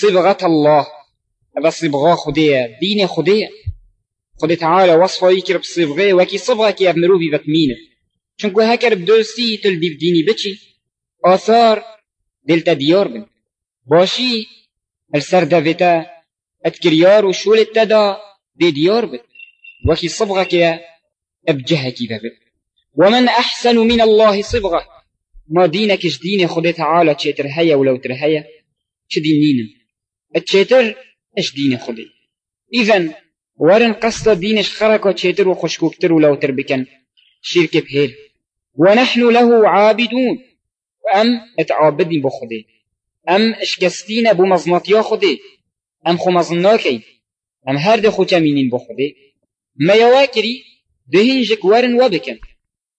صبغة الله. هذا صبغة خدية دين خدية. خدي تعالى وصفه يكرب صبغة وكي صبغة كي ابنرو بي بتمينه چونكو بدوسي تل ديف ديني بچي. آثار دلتا ديار بن. باشي السر دافتا اتكريار وشول التدا دي ديار بن. وكي صبغة كي ابجهة كي بابن. ومن أحسن من الله صبغة. ما دينك دين خدي تعالى تشيتر هيا ولو ترهيا. شدين التشيتر اش دين خدي إذن ورن قصد دينش خرق تشيتر وخشكوكتر ولو تربكن شرك بهيل ونحن له عابدون. أم اتعابدين بخدي أم اشكستين بو مزنطيا خدي أم خو مزناكي أم هر دخو تمينين بخدي ما يواكري دهين جك ورن وبكن